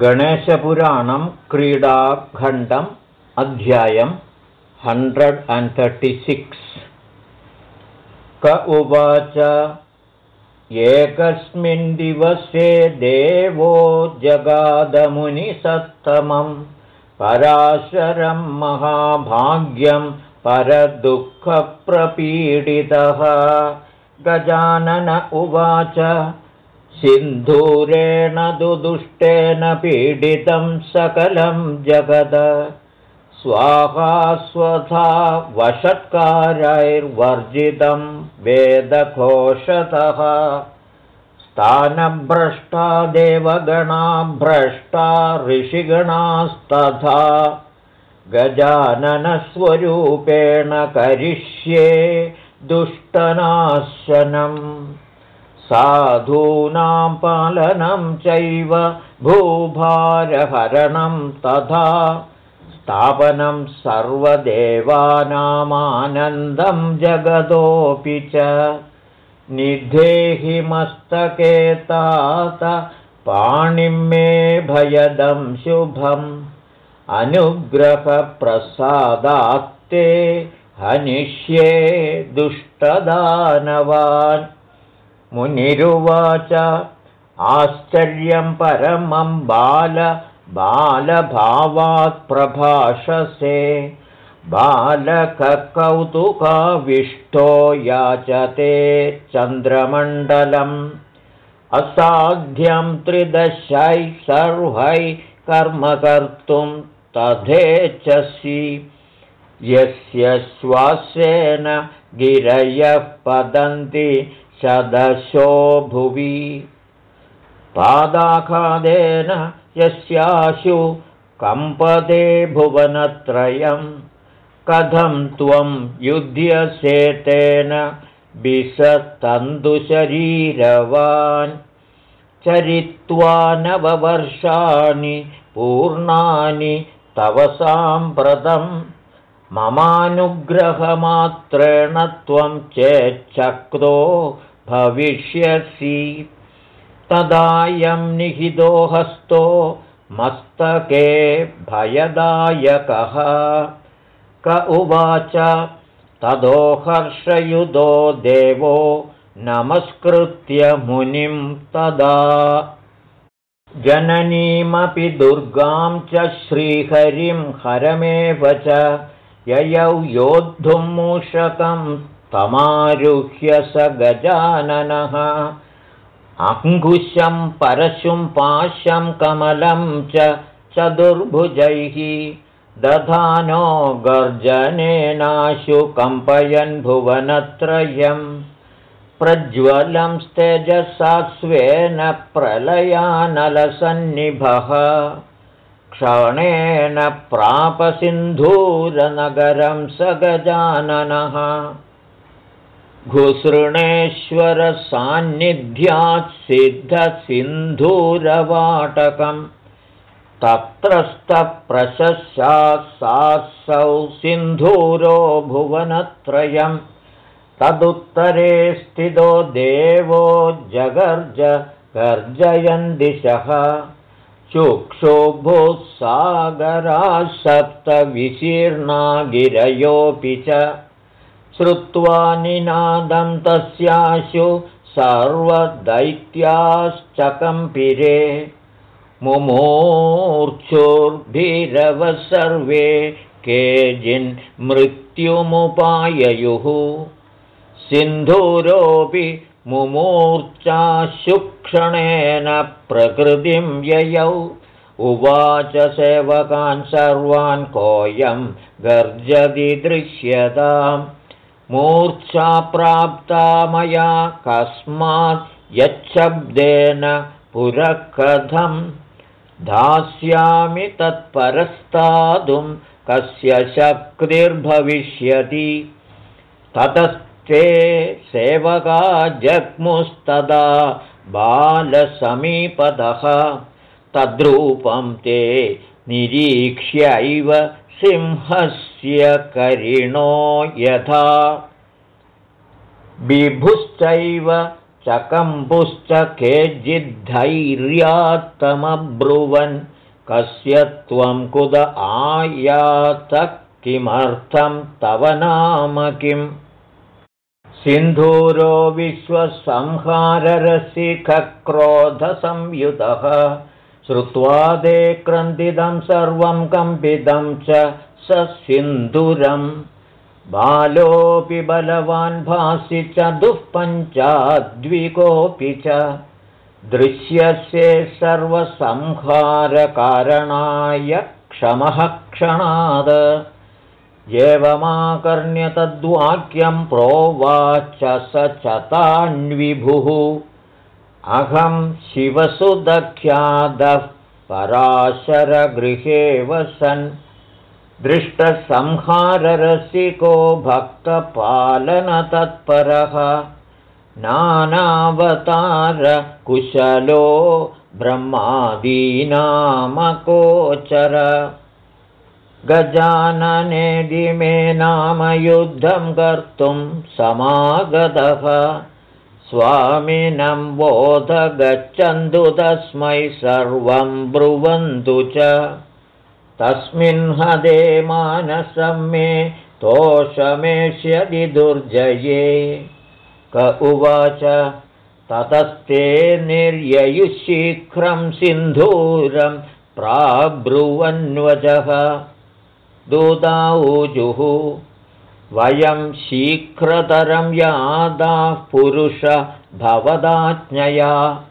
गणेशपुराणं क्रीडाखण्डम् अध्यायं hundred and thirty six. क उवाच एकस्मिन् दिवसे देवो जगादमुनिसत्तमं पराशरं महाभाग्यं परदुःखप्रपीडितः। गजानन उवाच सिन्धूरेण दुदुष्टेन पीडितं सकलं जगद। स्वाहा स्वथा वषत्कारैर्वर्जितं वेदकोशतः स्थानभ्रष्टा देवगणा भ्रष्टा ऋषिगणास्तथा। गजाननस्वरूपेण करिष्ये दुष्टनाशनम् साधूनां पालनं चैव भूभारहरणं तथा स्थापनं सर्वदेवानामानन्दं जगदोऽपि च। निधेहि मस्तके तात पाणिं मे भयदं शुभम्। अनुग्रहप्रसादात्ते हनिष्ये दुष्टदानवान् मुनिरुवाच आश्चर्यं परमं बाल बालभावात् प्रभाषसे। बालककौतुकाविष्टो याचते चन्द्रमण्डलम्। असाध्यं त्रिदशै सर्वै कर्म कर्तुं तथेच्छसि। यस्य श्वासेन गिरयः पतन्ति शदशो भुवि। पादाखादेन यस्याशु कम्पदे भुवनत्रयं। कथं त्वं युध्यसे तेन विसतन्तुशरीरवान् चरित्वा नववर्षाणि पूर्णानि तव साम्प्रतम् ममानुग्रहमात्रेण त्वं चेच्छक्तो भविष्यसि। तदायं निहितो हस्तो मस्तके भयदायकः। क उवाच तदोहर्षयुधो देवो नमस्कृत्य मुनिं तदा। जननीमपि दुर्गां च श्रीहरिं हरमेव च। ययौ योद्धुं मूषकं तमारुह्य स गजाननः। अङ्कुशं परशुं पाशं कमलं च चतुर्भुजैः। दधानो गर्जनेनाशु कम्पयन् भुवनत्रयं प्रज्वलं तेजसा स्वेन प्रलयानलसन्निभः। क्षणेन प्रापसिन्धूरनगरं स गजाननः घुसृणेश्वरसान्निध्यात् सिद्धसिन्धूरवाटकं तत्रस्थप्रशशासासौ सिन्धूरो भुवनत्रयं तदुत्तरे स्थितो देवो जगर्ज गर्जयन् दिशः सप्तविशीर्णा गिरयोऽपि च श्रुत्वा निनादं तस्याशु सर्वदैत्याश्चकम्पिरे। मुमूर्च्छुर्भिरव सर्वे केचिन्मृत्युमुपाययुः सिन्धूरोऽपि मुमूर्च्छाशुक्षणेन प्रकृतिं ययौ। उवाच सेवकान् सर्वान् कोऽयं गर्जति दृश्यताम् मूर्च्छा प्राप्ता मया कस्मात् यच्छब्देन पुरकथं दास्यामि तत्परस्तादुं कस्य शक्तिर्भविष्यति। ततस्ते सेवका जग्मुस्तदा बालसमीपतः। तद्रूपं ते निरीक्ष्यैव सिंहस्य करिणो यथा। विभुश्चैव शकम्बुश्च केचिद्धैर्यात्तमब्रुवन् कस्य त्वं कुद आयातः किमर्थं तव नाम किम्? सिन्धूरो विश्वसंहाररसिकक्रोधसंयुतः श्रुत्वा ते क्रन्दितं सर्वं कम्पितं च स सिन्धुरम् बालोऽपि बलवान् भासि च दुःपञ्चाद्विकोऽपि च। दृश्यस्य सर्वसंहारकारणाय क्षमः क्षणाद। एवमाकर्ण्य तद्वाक्यं प्रोवाच स चतान्विभुः अहं शिवसुदख्यादः पराशरगृहे वसन् दृष्टसंहाररसिको भक्तपालनतत्परः। नानावतारकुशलो ब्रह्मादीनामकोचर गजाननेदिमे नाम युद्धं कर्तुं समागतः स्वामिनं बोध गच्छन्तु तस्मै सर्वं ब्रुवन्तु च। तस्मिन् हदे मानसं मे तोषमेष्यदि दुर्जये। क उवाच ततस्ते निर्ययुशीघ्रं सिन्धूरं प्राब्रुवन्वजः। दूताऊजुः वयं शीघ्रतरं यादाः पुरुष भवदाज्ञया।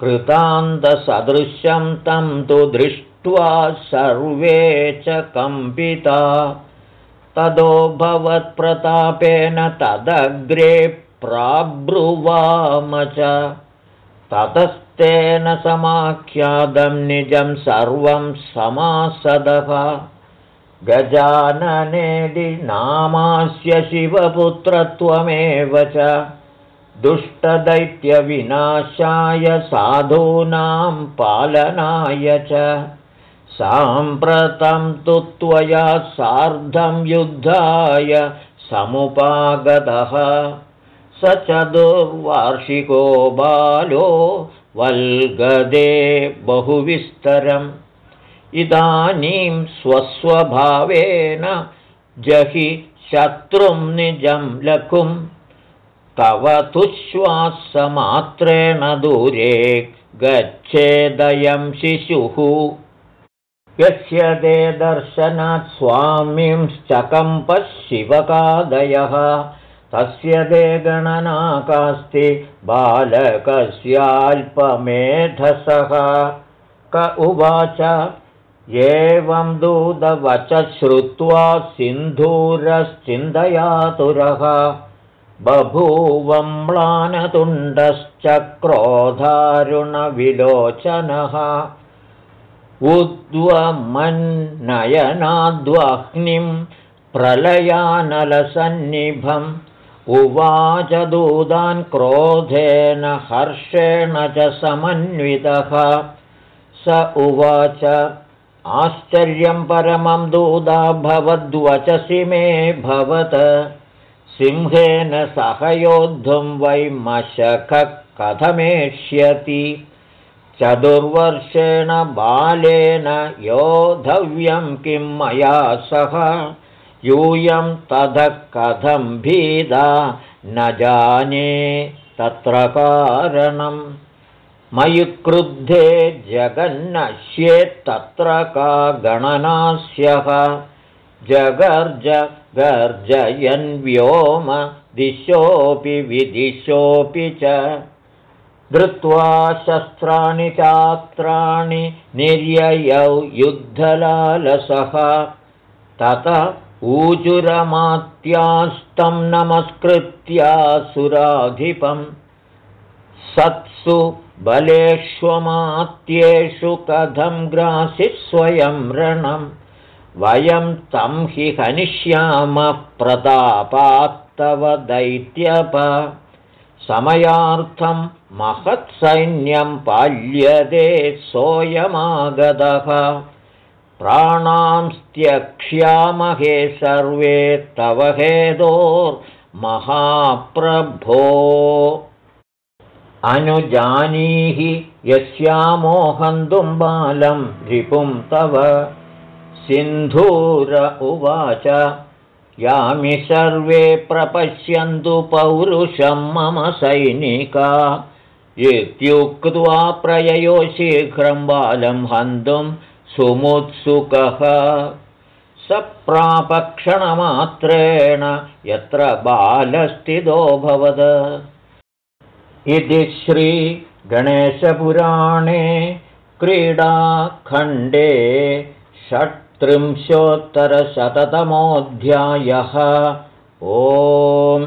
कृतान्तसदृशं तं तु दृष्ट्वा सर्वे च कम्पिता। तदो भवत्प्रतापेन तदग्रे प्राब्रुवाम च। ततस्तेन समाख्यातं निजं सर्वं समासदः गजाननेदि नामास्य शिवपुत्रत्वमेव च दुष्टदैत्यविनाशाय साधूनां पालनाय च साम्प्रतं तु त्वया सार्धं युद्धाय समुपागतः। स चतुर्वार्षिको बालो वल्गदे बहुविस्तरम् इदानीं स्वस्वभावेन जहि शत्रुं निजं लघुं तव तुश्वासमात्रेण दूरे गच्छेदयं शिशुः। यस्य ते दर्शनात् स्वामींश्चकम्पः शिवकादयः तस्य ते गणनाकास्ति बालकस्याल्पमेधसः। क उवाच एवं दूतवच श्रुत्वा सिन्धूरश्चिन्तयातुरः बभूवम्लानतुण्डश्च क्रोधारुणविलोचनः उद्वमन्नयनाद्वह्निं प्रलयानलसन्निभम् उवाच दूतान् क्रोधेन हर्षेण च समन्वितः। स उवाच आश्चर्यं परमं दूदा भवद्वचसि मे भवत। सिंहेन सह योद्धुं वै मशखः कथमेष्यति। चतुर्वर्षेण बालेन योद्धव्यं किं मया सह। यूयं ततः कथं भीदा न जाने तत्र कारणम् मयि क्रुद्धे जगन्नश्येत्तत्र का गणनास्यः? जगर्ज गर्जयन् व्योम दिशोऽपि विदिशोऽपि च। धृत्वा शस्त्राणि चात्राणि निर्ययौ युद्धलालसः। तत ऊजुरमात्यास्तं नमस्कृत्यासुराधिपम् सत्सु बलेष्वमात्येषु कथं ग्रासि स्वयं रणं वयं तं हि हनिष्यामः प्रतापात्तव दैत्यप। समयार्थं महत्सैन्यं पाल्यते सोऽयमागतः। प्राणां त्यक्ष्यामहे सर्वे तव हेदोर्महाप्रभो अनुजानीहि यस्यामोहन्तुं बालं रिपुं तव। सिन्धूर उवाच यामि सर्वे प्रपश्यन्तु पौरुषं मम सैनिका। इत्युक्त्वा प्रययो शीघ्रं बालं हन्तुं सुमुत्सुकः। सप्रापक्षणमात्रेण यत्र बालस्थितोऽभवद इति श्रीगणेशपुराणे क्रीडाखण्डे षट्त्रिंशोत्तरशततमोऽध्यायः। ओम्